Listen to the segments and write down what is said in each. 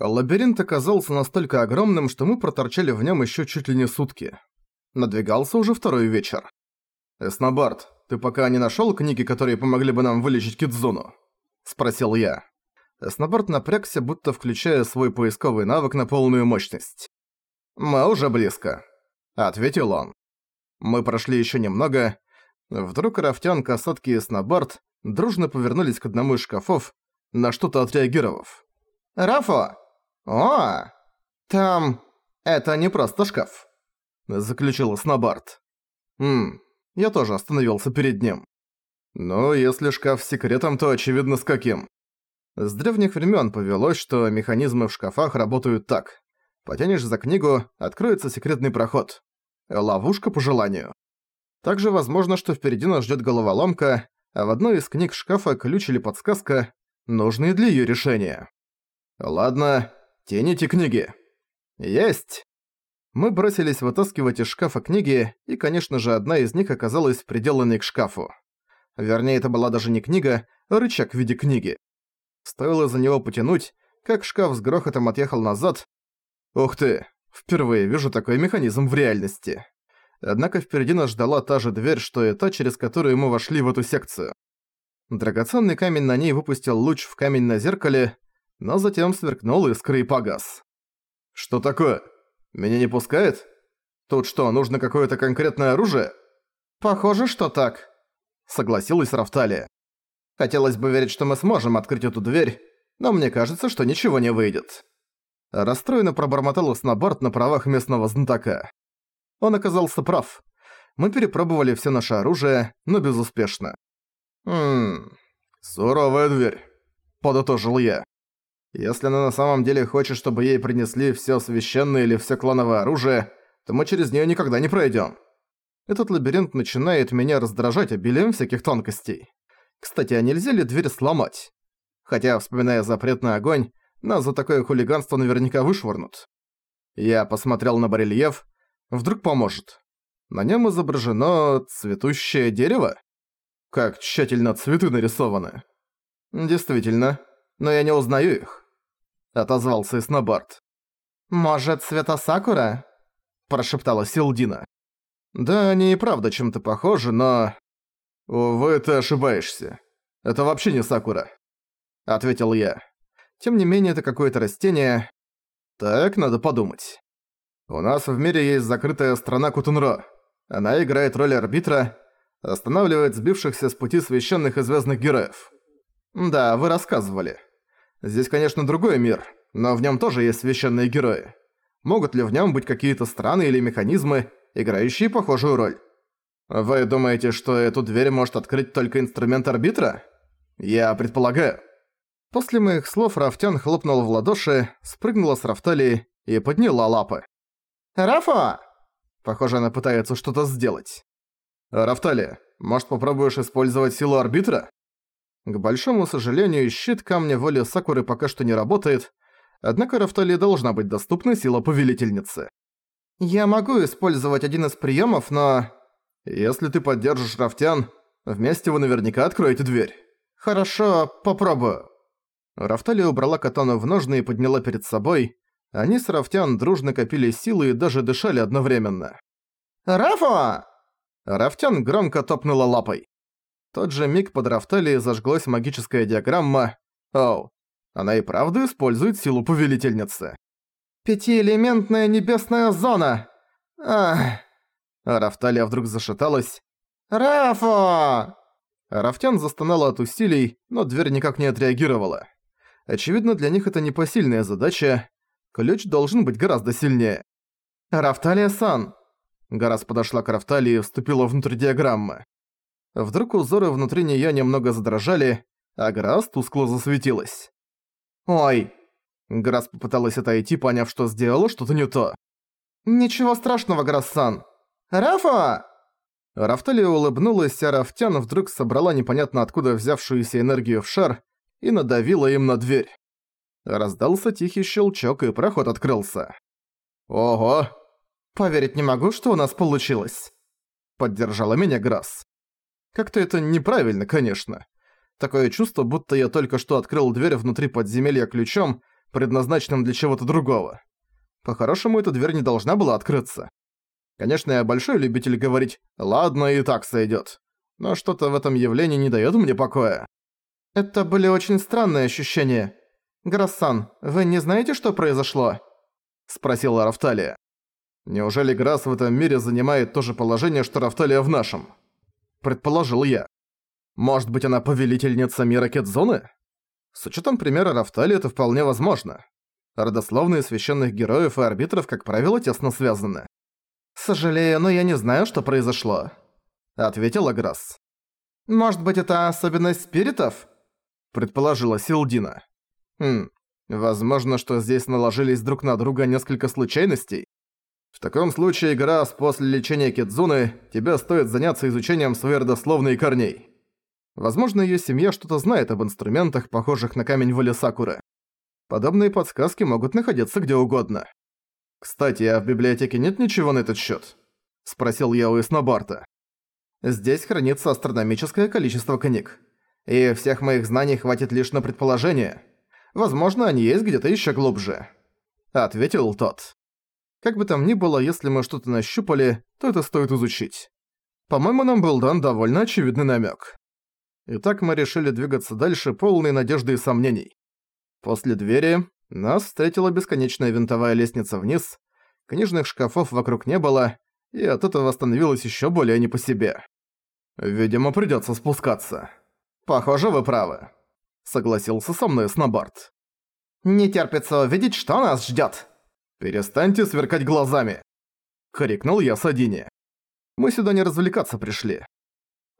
Лабиринт оказался настолько огромным, что мы проторчали в нем еще чуть ли не сутки. Надвигался уже второй вечер. «Эснобард, ты пока не нашел книги, которые помогли бы нам вылечить Кидзуну?» – спросил я. Эснобард напрягся, будто включая свой поисковый навык на полную мощность. «Мы уже близко», – ответил он. Мы прошли еще немного. Вдруг Рафтян, Касатки и Эснобард дружно повернулись к одному из шкафов, на что-то отреагировав. «Рафо!» «О! Там... это не просто шкаф», — заключил Снобард. «Ммм, я тоже остановился перед ним. Но если шкаф с секретом, то очевидно с каким. С древних времен повелось, что механизмы в шкафах работают так. Потянешь за книгу, откроется секретный проход. Ловушка по желанию. Также возможно, что впереди нас ждет головоломка, а в одной из книг шкафа ключ или подсказка, нужные для ее решения. Ладно, «Тяните книги!» «Есть!» Мы бросились вытаскивать из шкафа книги, и, конечно же, одна из них оказалась приделанной к шкафу. Вернее, это была даже не книга, а рычаг в виде книги. Стоило за него потянуть, как шкаф с грохотом отъехал назад. Ух ты, впервые вижу такой механизм в реальности. Однако впереди нас ждала та же дверь, что и та, через которую мы вошли в эту секцию. Драгоценный камень на ней выпустил луч в камень на зеркале, но затем сверкнул искры и погас. «Что такое? Меня не пускает? Тут что, нужно какое-то конкретное оружие?» «Похоже, что так», — согласилась Рафталия. «Хотелось бы верить, что мы сможем открыть эту дверь, но мне кажется, что ничего не выйдет». Расстроенно пробормотал Снобард на правах местного знатока. Он оказался прав. Мы перепробовали все наше оружие, но безуспешно. «Ммм, суровая дверь», — подытожил я. Если она на самом деле хочет, чтобы ей принесли все священное или все клановое оружие, то мы через нее никогда не пройдем. Этот лабиринт начинает меня раздражать обилием всяких тонкостей. Кстати, а нельзя ли дверь сломать? Хотя, вспоминая запрет на огонь, нас за такое хулиганство наверняка вышвырнут. Я посмотрел на барельеф. Вдруг поможет. На нем изображено цветущее дерево? Как тщательно цветы нарисованы. Действительно, но я не узнаю их», — отозвался Иснобард. «Может, цвета Сакура?» — прошептала Силдина. «Да, они и правда чем-то похожи, но...» «Увы, ты ошибаешься. Это вообще не Сакура», — ответил я. «Тем не менее, это какое-то растение. Так, надо подумать. У нас в мире есть закрытая страна Кутунро. Она играет роль арбитра, останавливает сбившихся с пути священных и звездных героев. Да, вы рассказывали. Здесь, конечно, другой мир, но в нем тоже есть священные герои. Могут ли в нем быть какие-то страны или механизмы, играющие похожую роль? Вы думаете, что эту дверь может открыть только инструмент арбитра? Я предполагаю. После моих слов Рафтян хлопнул в ладоши, спрыгнула с Рафталии и подняла лапы. «Рафа!» Похоже, она пытается что-то сделать. «Рафталия, может попробуешь использовать силу арбитра?» К большому сожалению, щит камня воли Сакуры пока что не работает, однако Рафтали должна быть доступна сила повелительницы. «Я могу использовать один из приемов, но...» «Если ты поддержишь Рафтян, вместе вы наверняка откроете дверь». «Хорошо, попробую». Рафтали убрала катану в ножны и подняла перед собой. Они с Рафтян дружно копили силы и даже дышали одновременно. «Рафа!» Рафтян громко топнула лапой тот же миг под Рафталией зажглась магическая диаграмма. Оу, она и правда использует силу повелительницы. «Пятиэлементная небесная зона!» Ах. Рафталия вдруг зашаталась. «Рафо!» Рафтян застонала от усилий, но дверь никак не отреагировала. Очевидно, для них это непосильная задача. Ключ должен быть гораздо сильнее. «Рафталия-сан!» Гарас подошла к Рафталии и вступила внутрь диаграммы. Вдруг узоры внутри неё немного задрожали, а Грасс тускло засветилась. «Ой!» Грасс попыталась отойти, поняв, что сделала что-то не то. «Ничего страшного, Грассан!» «Рафа!» Рафталия улыбнулась, а Рафтян вдруг собрала непонятно откуда взявшуюся энергию в шар и надавила им на дверь. Раздался тихий щелчок, и проход открылся. «Ого! Поверить не могу, что у нас получилось!» Поддержала меня Грасс. Как-то это неправильно, конечно. Такое чувство, будто я только что открыл дверь внутри подземелья ключом, предназначенным для чего-то другого. По-хорошему, эта дверь не должна была открыться. Конечно, я большой любитель говорить «ладно, и так сойдёт», но что-то в этом явлении не даёт мне покоя. Это были очень странные ощущения. Грассан, вы не знаете, что произошло? Спросила Рафталия. Неужели Грасс в этом мире занимает то же положение, что Рафталия в нашем? Предположил я. Может быть, она повелительница мира Кетзоны? С учетом примера Рафталии это вполне возможно. Родословные священных героев и арбитров, как правило, тесно связаны. «Сожалею, но я не знаю, что произошло», — ответила Грасс. «Может быть, это особенность спиритов?» — предположила Силдина. «Хм, возможно, что здесь наложились друг на друга несколько случайностей. В таком случае, Грасс, после лечения Кидзуны, тебе стоит заняться изучением своей родословной корней. Возможно, её семья что-то знает об инструментах, похожих на камень воли Сакуры. Подобные подсказки могут находиться где угодно. «Кстати, а в библиотеке нет ничего на этот счёт?» – спросил я у Эснобарта. «Здесь хранится астрономическое количество книг. И всех моих знаний хватит лишь на предположение. Возможно, они есть где-то ещё глубже», – ответил тот. «Как бы там ни было, если мы что-то нащупали, то это стоит изучить. По-моему, нам был дан довольно очевидный намёк». Итак, мы решили двигаться дальше, полные надежды и сомнений. После двери нас встретила бесконечная винтовая лестница вниз, книжных шкафов вокруг не было, и от этого становилось ещё более не по себе. «Видимо, придётся спускаться». «Похоже, вы правы», — согласился со мной Снобард. «Не терпится увидеть, что нас ждёт». «Перестаньте сверкать глазами», — крикнул я Садине. «Мы сюда не развлекаться пришли.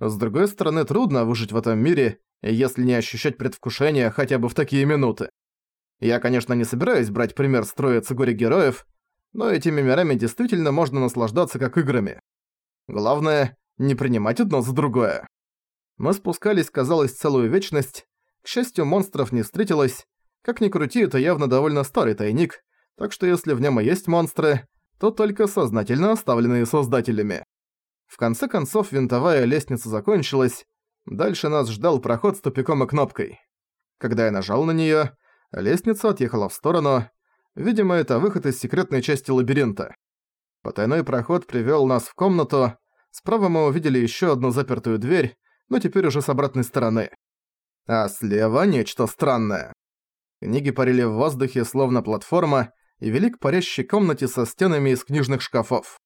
С другой стороны, трудно выжить в этом мире, если не ощущать предвкушения хотя бы в такие минуты. Я, конечно, не собираюсь брать пример с горе-героев, но этими мирами действительно можно наслаждаться как играми. Главное, не принимать одно за другое. Мы спускались, казалось, целую вечность. К счастью, монстров не встретилось. Как ни крути, это явно довольно старый тайник, так что если в нем и есть монстры, то только сознательно оставленные создателями. В конце концов, винтовая лестница закончилась. Дальше нас ждал проход с тупиком и кнопкой. Когда я нажал на неё, Лестница отъехала в сторону. Видимо, это выход из секретной части лабиринта. Потайной проход привёл нас в комнату. Справа мы увидели ещё одну запертую дверь, но теперь уже с обратной стороны. А слева нечто странное. Книги парили в воздухе, словно платформа, и вели к парящей комнате со стенами из книжных шкафов.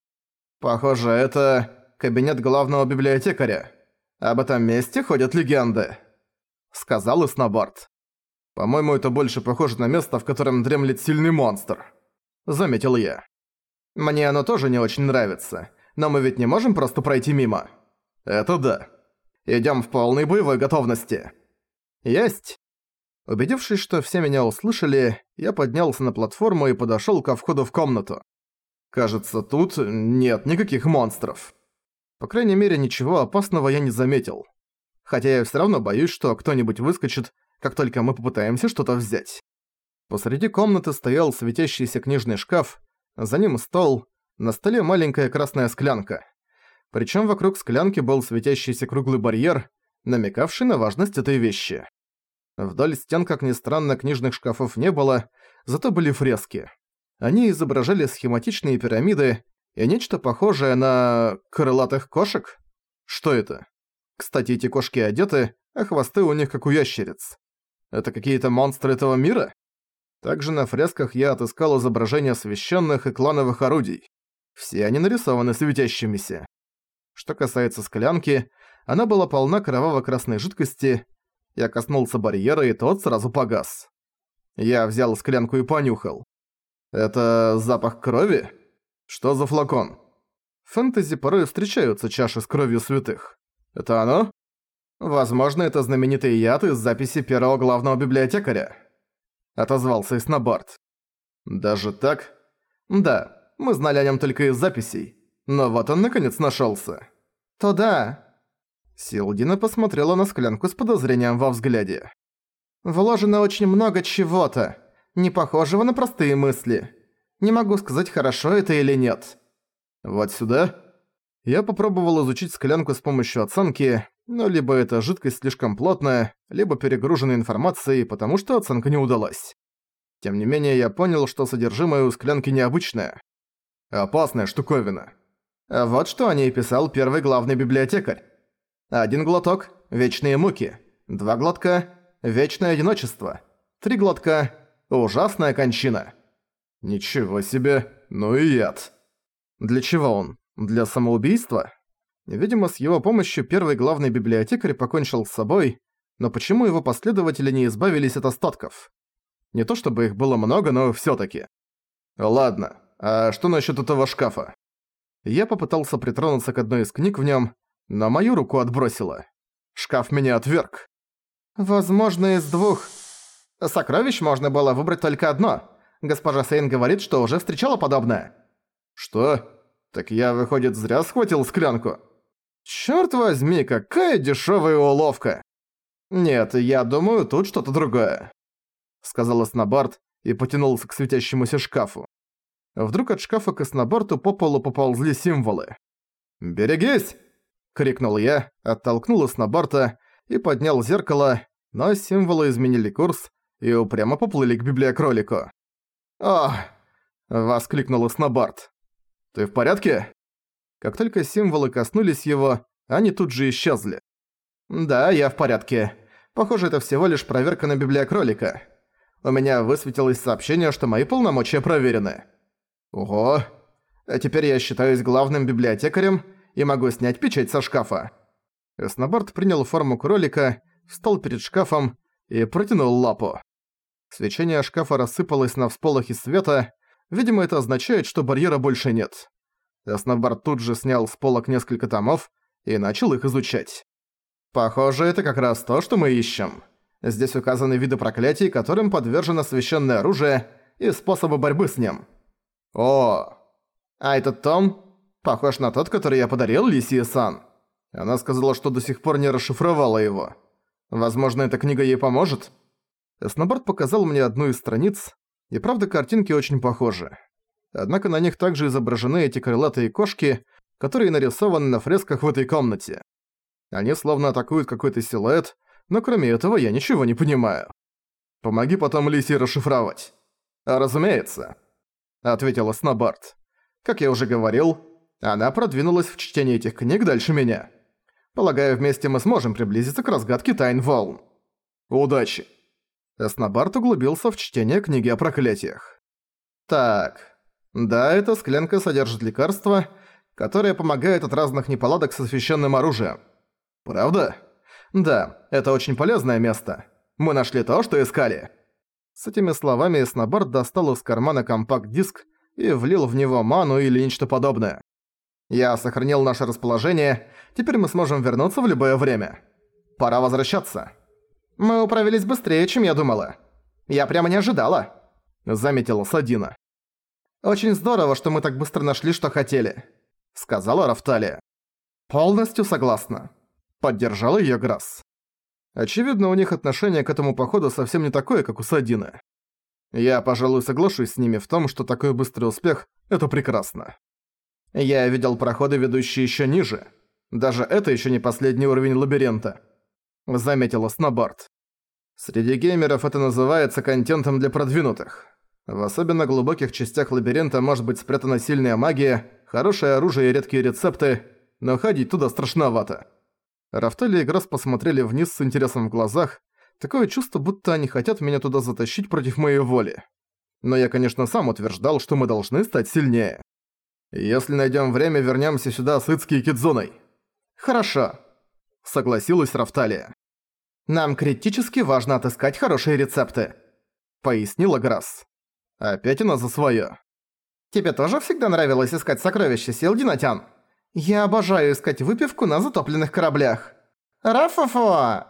Похоже, это кабинет главного библиотекаря. Об этом месте ходят легенды. Сказал Исноборд. По-моему, это больше похоже на место, в котором дремлет сильный монстр. Заметил я. Мне оно тоже не очень нравится. Но мы ведь не можем просто пройти мимо. Это да. Идём в полной боевой готовности. Есть. Убедившись, что все меня услышали, я поднялся на платформу и подошёл ко входу в комнату. Кажется, тут нет никаких монстров. По крайней мере, ничего опасного я не заметил. Хотя я всё равно боюсь, что кто-нибудь выскочит как только мы попытаемся что-то взять. Посреди комнаты стоял светящийся книжный шкаф, за ним стол, на столе маленькая красная склянка. Причем вокруг склянки был светящийся круглый барьер, намекавший на важность этой вещи. Вдоль стен, как ни странно, книжных шкафов не было, зато были фрески. Они изображали схематичные пирамиды и нечто похожее на... крылатых кошек? Что это? Кстати, эти кошки одеты, а хвосты у них как у ящериц. Это какие-то монстры этого мира? Также на фресках я отыскал изображения священных и клановых орудий. Все они нарисованы светящимися. Что касается склянки, она была полна кроваво-красной жидкости. Я коснулся барьера, и тот сразу погас. Я взял склянку и понюхал. Это запах крови? Что за флакон? В фэнтези порой встречаются чаши с кровью святых. Это оно? Возможно, это знаменитый яд из записи первого главного библиотекаря. Отозвался Исноборд. Даже так? Да, мы знали о нем только из записей. Но вот он наконец нашелся. То да. Силдина посмотрела на склянку с подозрением во взгляде. Вложено очень много чего-то, не похожего на простые мысли. Не могу сказать, хорошо это или нет. Вот сюда? Я попробовал изучить склянку с помощью оценки, но либо эта жидкость слишком плотная, либо перегружена информацией, потому что оценка не удалась. Тем не менее, я понял, что содержимое у склянки необычное. Опасная штуковина. Вот что о ней писал первый главный библиотекарь. Один глоток – вечные муки. Два глотка – вечное одиночество. Три глотка – ужасная кончина. Ничего себе, ну и яд. Для чего он? Для самоубийства? Видимо, с его помощью первый главный библиотекарь покончил с собой, но почему его последователи не избавились от остатков? Не то чтобы их было много, но всё-таки. Ладно, а что насчёт этого шкафа? Я попытался притронуться к одной из книг в нём, но мою руку отбросило. Шкаф меня отверг. Возможно, из двух. Сокровищ можно было выбрать только одно. Госпожа Сейн говорит, что уже встречала подобное. Что? Так я, выходит, зря схватил склянку. Чёрт возьми, какая дешёвая уловка. Нет, я думаю, тут что-то другое. Сказал Снобард и потянулся к светящемуся шкафу. Вдруг от шкафа к Эснобарту по полу поползли символы. «Берегись!» — крикнул я, оттолкнул Эснобарта и поднял зеркало, но символы изменили курс и упрямо поплыли к библиокролику. «Ох!» — воскликнул Эснобарт. «Ты в порядке?» Как только символы коснулись его, они тут же исчезли. «Да, я в порядке. Похоже, это всего лишь проверка на библиокролика. У меня высветилось сообщение, что мои полномочия проверены. Ого! А теперь я считаюсь главным библиотекарем и могу снять печать со шкафа». Эснобард принял форму кролика, встал перед шкафом и протянул лапу. Свечение шкафа рассыпалось на всполохи света, видимо, это означает, что барьера больше нет. Эснобард тут же снял с полок несколько томов и начал их изучать. Похоже, это как раз то, что мы ищем. Здесь указаны виды проклятий, которым подвержено священное оружие, и способы борьбы с ним. О, а этот том похож на тот, который я подарил Лисии-сан. Она сказала, что до сих пор не расшифровала его. Возможно, эта книга ей поможет? Эсноборд показал мне одну из страниц, и правда картинки очень похожи. Однако на них также изображены эти крылатые кошки, которые нарисованы на фресках в этой комнате. Они словно атакуют какой-то силуэт, но кроме этого я ничего не понимаю. Помоги потом Лисе расшифровать. А разумеется, ответила Снобарт. Как я уже говорил, она продвинулась в чтении этих книг дальше меня. Полагаю, вместе мы сможем приблизиться к разгадке тайн волн. Удачи. Снобарт углубился в чтение книги о проклятиях. Так, да, эта склянка содержит лекарства, которые помогают от разных неполадок со священным оружием. Правда? Да, это очень полезное место. Мы нашли то, что искали. С этими словами Снобард достал из кармана компакт-диск и влил в него ману или нечто подобное. Я сохранил наше расположение, теперь мы сможем вернуться в любое время. Пора возвращаться. Мы управились быстрее, чем я думала. Я прямо не ожидала, заметила Садина. Очень здорово, что мы так быстро нашли, что хотели, сказала Рафталия. Полностью согласна. Поддержала её Грасс. Очевидно, у них отношение к этому походу совсем не такое, как у Садины. Я, пожалуй, соглашусь с ними в том, что такой быстрый успех – это прекрасно. Я видел проходы, ведущие ещё ниже. Даже это ещё не последний уровень лабиринта. Заметила Снобард. Среди геймеров это называется контентом для продвинутых. В особенно глубоких частях лабиринта может быть спрятана сильная магия, хорошее оружие и редкие рецепты, но ходить туда страшновато. Рафтали и Грасс посмотрели вниз с интересом в глазах. Такое чувство, будто они хотят меня туда затащить против моей воли. Но я, конечно, сам утверждал, что мы должны стать сильнее. Если найдем время, вернемся сюда с Ицки и Кидзуной. Хорошо. Согласилась Рафталия. Нам критически важно отыскать хорошие рецепты. Пояснила Грасс. Опять она за своё. Тебе тоже всегда нравилось искать сокровища сил, Динатян? Я обожаю искать выпивку на затопленных кораблях. Рафафо!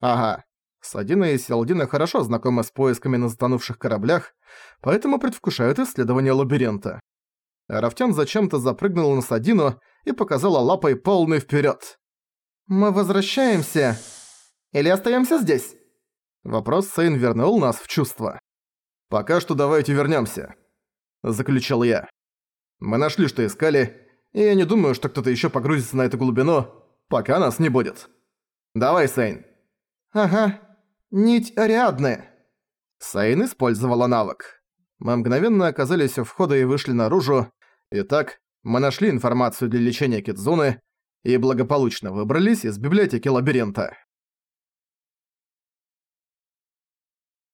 Ага. Садина и Селдина хорошо знакомы с поисками на затонувших кораблях, поэтому предвкушают исследование лабиринта. Рафтян зачем-то запрыгнул на Садину и показала лапой полный вперед. «Мы возвращаемся. Или остаемся здесь?» Вопрос Сейн вернул нас в чувство. «Пока что давайте вернемся, заключил я. «Мы нашли, что искали, и я не думаю, что кто-то еще погрузится на эту глубину, пока нас не будет. Давай, Сейн. Ага. Нить Ариадны. Сейн использовала навык. Мы мгновенно оказались у входа и вышли наружу. Итак, мы нашли информацию для лечения Кидзуны и благополучно выбрались из библиотеки лабиринта.